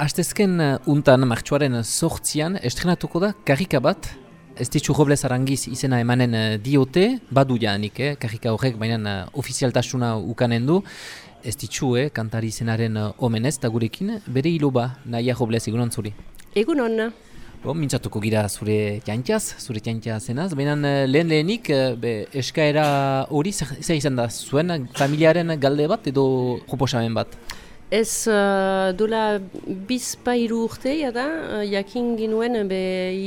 Astezken uh, untan, martxuaren sortzian, estrenatuko da karrika bat, ez ditxu Robles Arangiz izena emanen uh, diote, badu janik, eh, karrika horrek, baina uh, ofizialtasuna ukanen du, ez ditxu, eh, kantari izenaren omenez, eta gurekin, bere hilo ba, naia Robles, egunon zuri. Egun honna. Bon, mintzatuko gira zure jantxaz, zure jantxaz zenaz, baina lehen lehenik, be, eskaera hori, zer izan da, zuen familiaren galde bat edo proposamen bat? Ez uh, dola bizpairu urteia da, uh, jakin ginuen be,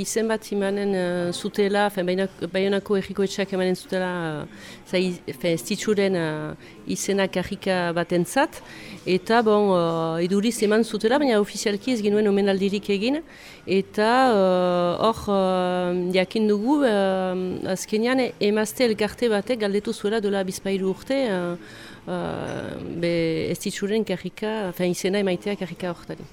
izen bat imanen uh, zutela, baionako erriko etxeak emanen zutela uh, ez ditzuren uh, izenak karrika bat eta bon, uh, iduriz eman zutela, baina ofizialki ez ginuen omenaldirik egin, eta hor uh, jakin dugu, uh, azkenean emazte elkarte batek galdetu zuela dola bizpairu urte, uh, be ez ditzuren karrika, fin, izena emaitea karrika horretari.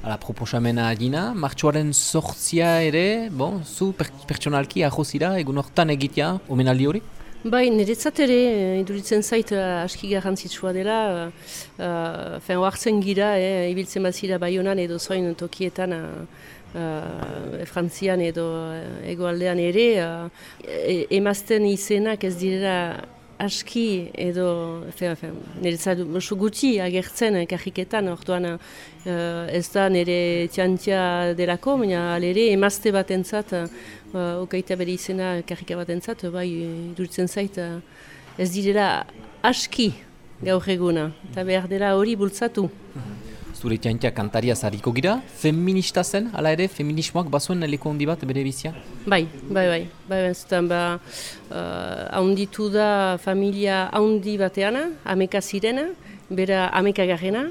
Hala, proposamena adina, martxuaren sortzia ere, bon, zu per pertsonalki ahozira, egun hortan egitea, omenaldi hori? Bai, niretzat ere, iduritzen zait uh, aski garrantzitsua dela, uh, uh, oartzen gira, eh, ibiltzen bat zira baionan edo zoin tokietan, uh, Uh, frantzian edo uh, egoaldean ere, uh, e emazten izenak ez direla aski edo niretzat oso gutxi agertzen eh, kajiketan, orduan uh, ez da nire txantia delako, baina alere emazte bat entzat, uh, okaita bere izena kajika bat entzat, bai duritzen zait uh, ez direla aski gaur eguna, eta behar dela hori bultzatu. Zure txantia kantaria zariko gira, feminista zen, ala ere, feminismoak bazuen leko handi bat bere bizia? Bai, bai, bai, bai, bai, ba, uh, haunditu da familia haundi bateana, ameka zirena, bera ameka garrena,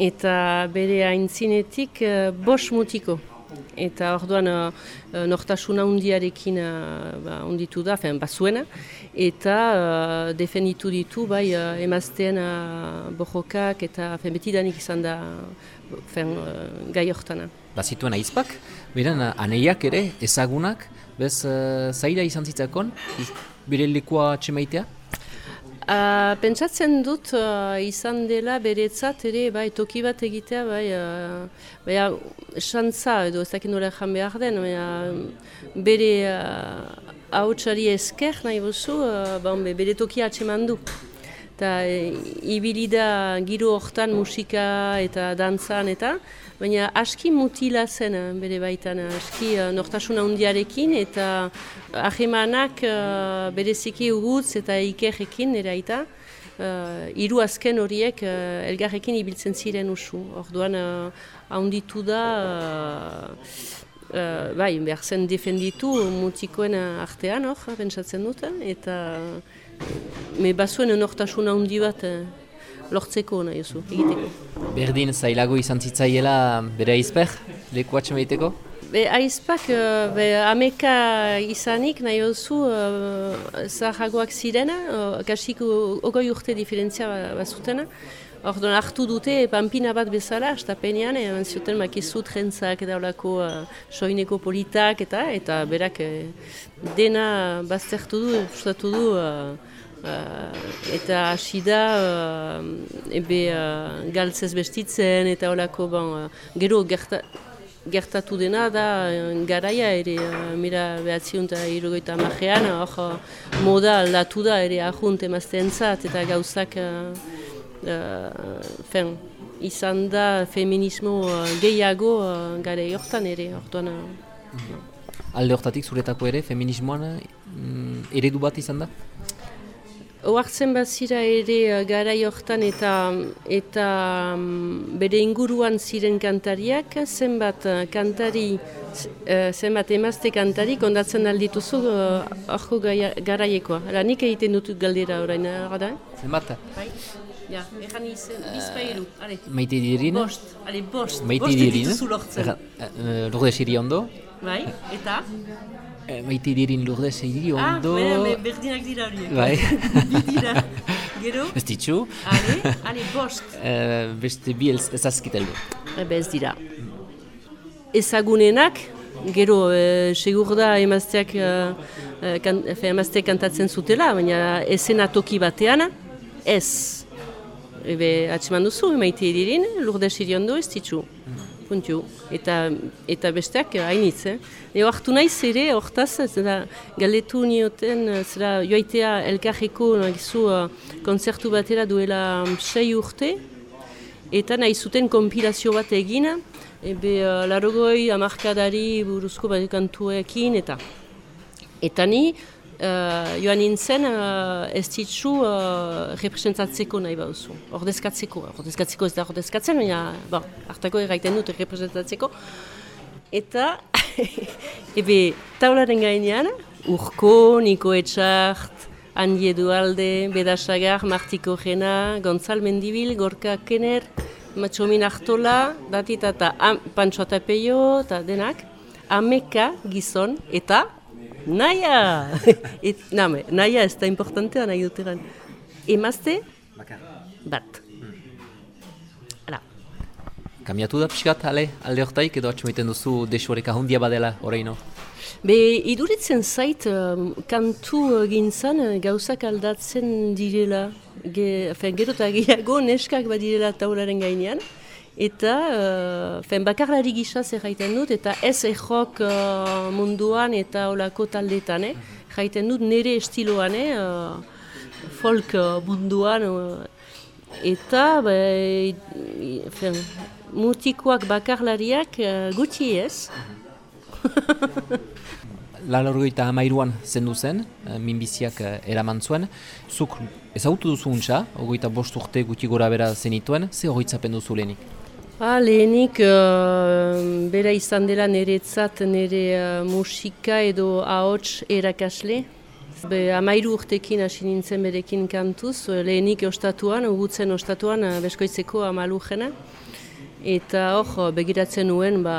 eta bere haintzinetik uh, bos mutiko eta orduan uh, nortasuna hundiarekin uh, ba, hunditu da, fen, bazuena, eta uh, defenditu ditu bai uh, emazteen uh, bojokak eta fen, betidanik izan da fen, uh, gai hortana. Bazituen aizpak, beren aneiak ere, ezagunak, bez uh, zaira izan zitzakon, bere lekoa txemaitea? Uh, pentsatzen dut uh, izan dela beretzat ere bai toki bat egitea bai uh, bai xantza edo ez dakit nola jan behar den bai, bere uh, esker nahi bozu uh, ba, bere toki atseman du eta e, ibilida giro hortan musika eta dantzan eta baina aski mutila zen eh, bere baitan, aski uh, nortasuna hundiarekin eta ahemanak uh, bereziki ugutz eta ikerrekin nire aita uh, iru azken horiek uh, elgarrekin ibiltzen ziren usu. Orduan uh, da uh, bai, behar zen defenditu mutikoen artean hor, pentsatzen duten eta me bazuen enortasuna handi bat eh, lortzeko nahi oso, egiteko. Berdin, zailago izan zitzaiela bere aizper, leku atxe behiteko? Be, aizpak, uh, be, ameka izanik nahi oso uh, zahagoak zirena, uh, kasik ogoi urte diferentzia bazutena. Orduan hartu dute pampina bat bezala, astapenean, eman zioten makizu trentzak daulako uh, soineko politak eta eta berak eh, dena baztertu du, ustatu du, uh, uh, eta hasi da uh, ebe uh, galtzez bestitzen eta olako bon, uh, gero gerta, gertatu dena da garaia ere uh, mira behatzion eta irugoita majean, hor moda aldatu da ere ahunt emazte eta gauzak uh, fen, izan da feminismo uh, gehiago uh, gare hortan ere, orduan. Uh, Alde hortatik zuretako ere, feminismoan mm, eredu bat izan da? Oartzen bat zira ere uh, gara hortan eta, eta um, bere inguruan ziren kantariak, zenbat uh, kantari, uh, zenbat emazte kantari, kondatzen aldituzu horko garaiekoa. Nik egiten dut galdera orain, gara? Zenbat? Bai. Ja, egan izen, bizpailu, ale. Maite dirin? Bost, ale, bost. Maite bost? Bost lortzen. Uh, Lourdes iri ondo? Bai, eta? Uh, maite dirin Lourdes iri ah, ondo? Ah, bera, berdinak dira horiek. Bai. Bi dira. Gero? Ez ditxu? Ale, ale, bost. Uh, beste bi ezazkiteldu. Ebe ez dira. Ezagunenak, gero, e, segur da emazteak, e, kan, emazteak kantatzen zutela, baina esena toki batean, ez ebe atseman duzu, emaite edirin, lurde siriondo ez ditzu. Puntiu. Eta, eta besteak hainitz, eh? Ego hartu nahiz ere, hortaz, zera, galetu nioten, zera, joaitea elkarreko, nahizu, uh, konzertu batera duela um, sei urte, eta nahi zuten kompilazio bat egin, ebe uh, larogoi amarkadari buruzko bat kantuekin, eta eta ni, uh, joan nintzen uh, ez ditzu uh, representatzeko nahi bauzu. Ordezkatzeko, ordezkatzeko ez da ordezkatzen, baina bon, hartako erraiten dut representatzeko. Eta, ebe, taularen gainean, Urko, Niko Etxart, Andi Edualde, Bedasagar, Martiko Jena, Gonzal Mendibil, Gorka Kener, Matxomin Artola, Datita eta Pantsoa Tapeio, eta denak, Ameka gizon, eta Naia! Et, name, naia ez da importantea nahi dut egan. Emazte? Bakar. Bat. Hmm. Kamiatu da pixkat, ale, alde hortaik, edo atxumaiten duzu desuarek ahondia badela, horreino? Be, iduritzen zait, um, kantu gintzan uh, gauzak aldatzen direla. Ge, fen, gero eta gehiago neskak badirela taularen gainean. Eta, uh, fen, bakarlari gisa jaiten dut, eta ez errok uh, munduan eta olako taldetan, eh? jaiten dut nire estiloan, eh? uh, folk munduan. Uh, eta, be, fen, mutikoak bakarlariak uh, gutxi ez. Lalorgoita amairuan zendu zen, minbiziak eraman zuen. Zuk ezagutu duzu untsa, ogoita bost urte guti gora bera zenituen, ze hori duzu lehenik? Ba, lehenik, uh, bera izan dela niretzat nire uh, musika edo ahots erakasle. Be, amairu urtekin hasi nintzen berekin kantuz, lehenik ostatuan, ugutzen ostatuan, beskoitzeko amalu jena. Eta hor, begiratzen nuen, ba,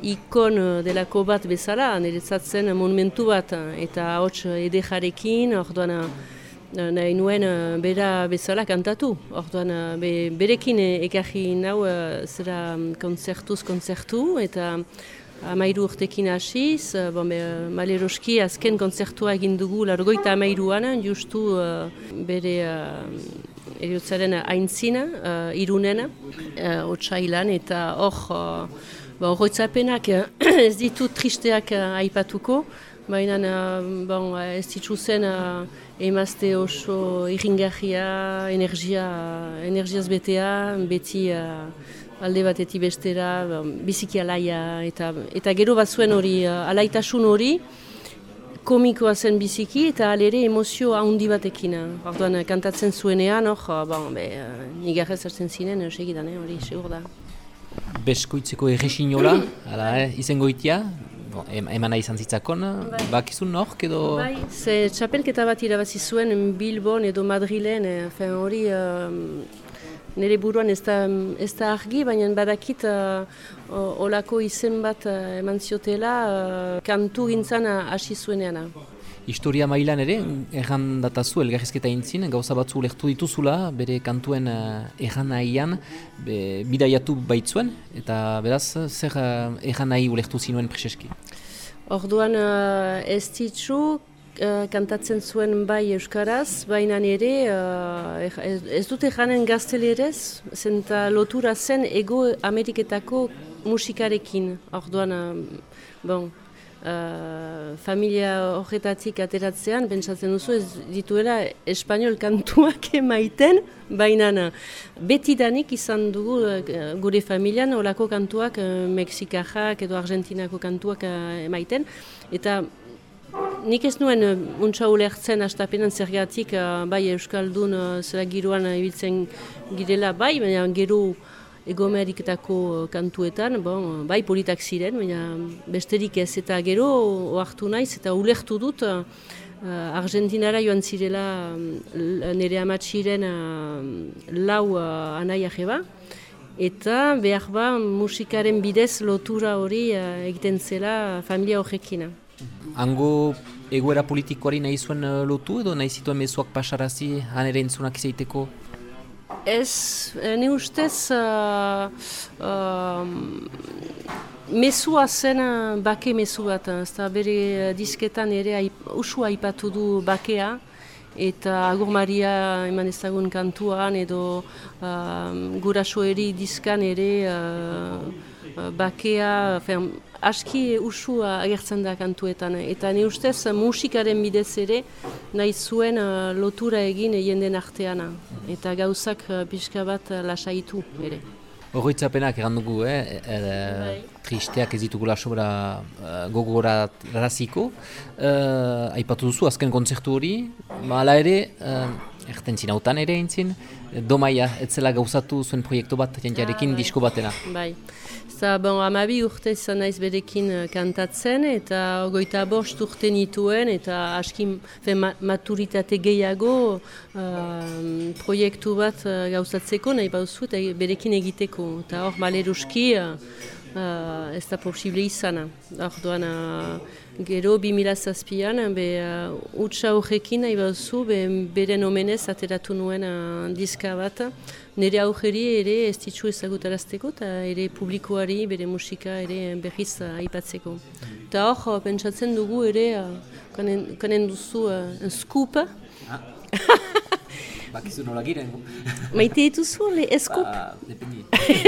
ikon delako bat bezala, niretzat zen monumentu bat, eta ahots edejarekin, hor duan, nahi nuen uh, bera bezala kantatu. Orduan, uh, be, berekin ekarri nau uh, zera um, konzertuz konzertu eta amairu urtekin hasiz, uh, bon, maleroski azken konzertua egin dugu largoita amairuan, justu uh, bere uh, eriotzaren aintzina, uh, irunena, uh, otsailan, eta hor, uh, ba, horretzapenak ez ditu tristeak uh, aipatuko, baina uh, bon, ez ditu zen emazte oso irringarria, energia, energiaz betea, beti uh, alde batetik bestera, biziki alaia, eta, eta gero bat zuen hori, uh, alaitasun hori, komikoa zen biziki eta alere emozio handi batekin. Orduan, kantatzen zuenean, hor, bon, be, nigarrez hartzen zinen, segidan, hori, segur da. Beskoitzeko erresinola, eh, izango itia, bon, emana izan zitzakon, bai. bakizun nork edo... Bai, ze txapelketa bat irabazi zuen Bilbon edo Madrilen, eh, hori uh, nire buruan ez da, ez da argi, baina badakit uh, olako izen bat uh, eman ziotela uh, kantu gintzan hasi zuenean. Historia mailan ere, erran datazu, elgarrizketa intzin, gauza batzu lehtu dituzula, bere kantuen uh, erran nahian, bidaiatu baitzuen, eta beraz, zer uh, erran nahi ulektu zinuen preseski? Orduan uh, ez ditzu, uh, kantatzen zuen bai Euskaraz, baina ere, uh, ez dute janen gaztelerez, zenta lotura zen ego Ameriketako musikarekin. Orduan, uh, bon, uh, familia horretatik ateratzean, pentsatzen duzu ez dituela espanol kantuak emaiten, baina betidanik izan dugu uh, gure familian olako kantuak uh, Mexikajak edo Argentinako kantuak emaiten, eta Nik ez nuen untsa ulertzen astapenan zergatik bai Euskaldun zera giroan ibiltzen girela bai, baina gero Ego Ameriketako kantuetan, bon, bai politak ziren, baina besterik ez eta gero oartu naiz eta ulertu dut uh, Argentinara joan zirela uh, nire amatxiren uh, lau uh, anaia jeba, eta behar ba musikaren bidez lotura hori uh, egiten zela familia horrekina. Ango egoera politikoari nahi zuen lotu edo nahi zituen mezuak pasarazi hanere entzunak izaiteko? Ez, eh, ne ustez, uh, uh, mesua zen bake mesu bat, ez bere disketan ere aip, usua aipatu du bakea, eta Agur Maria eman ezagun kantuan edo uh, gurasoeri dizkan ere uh, bakea, fen, aski usua agertzen da kantuetan. Eta ni ustez musikaren bidez ere nahi zuen lotura egin jenden arteana. Eta gauzak uh, pixka bat lasaitu ere. Horroitzapenak egan dugu, eh? E, e, tristeak ez ditugula sobra uh, gogora raziko. Uh, aipatu duzu, azken kontzertu hori, hala ere, uh, erten zinautan ere eintzin, domaia, etzela gauzatu zuen proiektu bat, jentiarekin, ah, disko batena. Bai. Eta, bon, amabi urte izan naiz berekin uh, kantatzen, eta goita bost urte nituen, eta aski maturitate gehiago uh, proiektu bat uh, gauzatzeko nahi bauzu, eta berekin egiteko. Eta hor, maleruski, uh, ez da posible izana. Orduan, uh, gero, bi mila zazpian, be, uh, utxa horrekin nahi bauzu, be, beren omenez ateratu nuen uh, diska bat, nire aujeri ere ez ditzu ezagutarazteko, eta ere publikoari bere musika ere berriz aipatzeko. Eta hor, pentsatzen dugu ere, uh, kanen, kanen duzu uh, scoop. Ah. Bakizu nola giren. Maite dituzu, le eskup? Ba, dependi.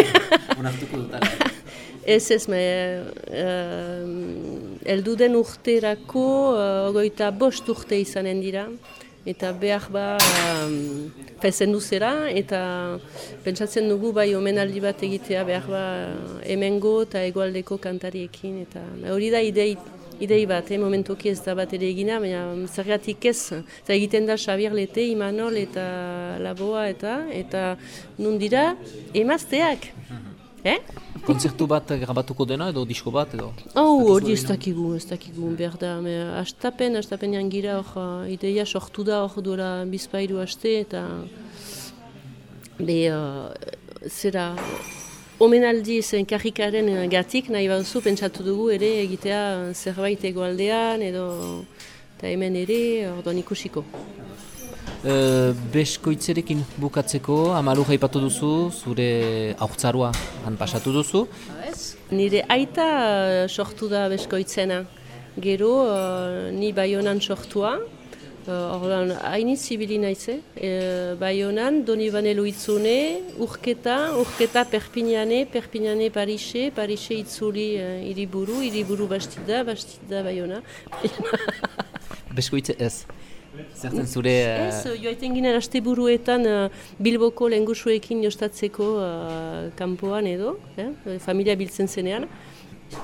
Onartuko dut Ez ez, me, uh, elduden urterako uh, goita bost urte izanen dira. Eta behar ba, um, fezen duzera, eta pentsatzen dugu bai omenaldi bat egitea behar ba emengo eta egualdeko kantariekin. Eta hori da idei, idei bat, eh, momentoki ez da bat ere egina, baina zergatik ez, eta egiten da Xabier Lete, Imanol eta Laboa eta, eta nun dira, emazteak. Eh? Konzertu bat grabatuko dena edo disko bat edo? Oh, hori ez dakigu, ez dakigu, behar da. Astapen, astapen jangira hor, uh, ideia sortu da hor duela bizpairu aste eta be, uh, zera, omenaldi zen karrikaren gatik nahi bauzu pentsatu dugu ere egitea zerbait egoaldean edo eta hemen ere orduan ikusiko. Uh, beskoitzerekin bukatzeko, amalu jaipatu duzu, zure aurtzarua han pasatu duzu. Nire aita uh, sortu da beskoitzena. Gero, uh, ni baionan sortua. Ordan, uh, hainit zibili naize. Uh, baionan, doni banelu itzune, urketa, urketa Perpignane, Perpignane Parise, Parise itzuli uh, iriburu, iriburu bastida, bastida baiona. Beskoitze ez? Zertzen zure... Ez, uh... joaiten ginen aste buruetan uh, Bilboko lengusuekin jostatzeko uh, kanpoan edo, eh? familia biltzen zenean.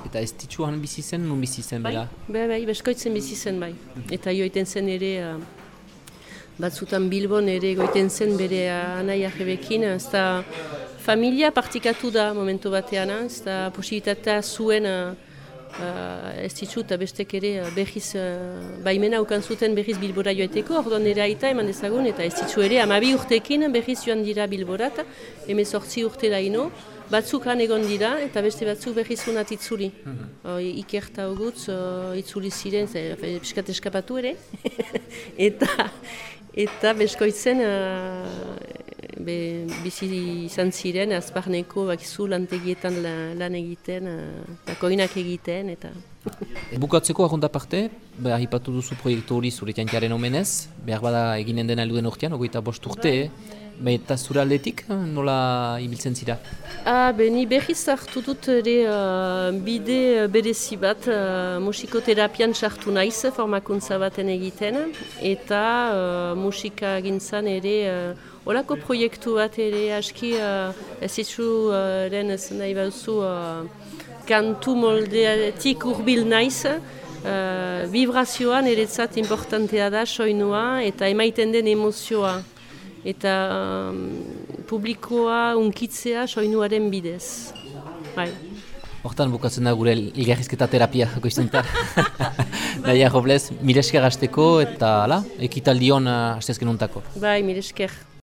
Eta ez titzuan bizi zen, nun bizi zen, bai, Bai, bai, beskoitzen bizi zen, bai. Eta joaiten zen ere, batzutan Bilbon ere goiten zen bere anai arrebekin, ez da familia partikatu da momentu batean, ez da posibilitatea zuen uh, ez ditzu eta bestek ere uh, behiz uh, baimena ukan zuten behiz bilbora joeteko, orduan ere aita eman dezagun eta ez ditzu ere amabi urtekin behiz joan dira bilborat, emezortzi urte da ino, batzuk han egon dira eta beste batzuk behiz unat itzuli. Mm -hmm. uh, ikerta ogutz, uh, itzuli ziren, piskat eskapatu ere, eta, eta beskoitzen be, bizi izan ziren, azparneko bakizu lantegietan lan egiten, eta koinak egiten, eta... Bukatzeko ahonda parte, behar ipatu duzu proiektu hori zure tiantiaren omenez, behar bada eginen dena eluden urtean, ogoita bost urte, bai. Eta zure aldetik, nola ibiltzen zira? Ah, be, ni berriz hartu dut ere uh, bide berezi bat uh, musikoterapian sartu naiz formakuntza baten egiten eta uh, musika gintzan ere Olako proiektu bat ere aski uh, ez itzu uh, ez nahi bauzu uh, kantu moldeatik urbil naiz. Uh, vibrazioan eretzat importantea da soinua eta emaiten den emozioa. Eta um, publikoa unkitzea soinuaren bidez. Bai. Hortan bukatzen da gure ilgarrizketa terapia goizuntar. Daia Robles, milesker hasteko eta ala, ekitaldion uh, untako. Bai, milesker.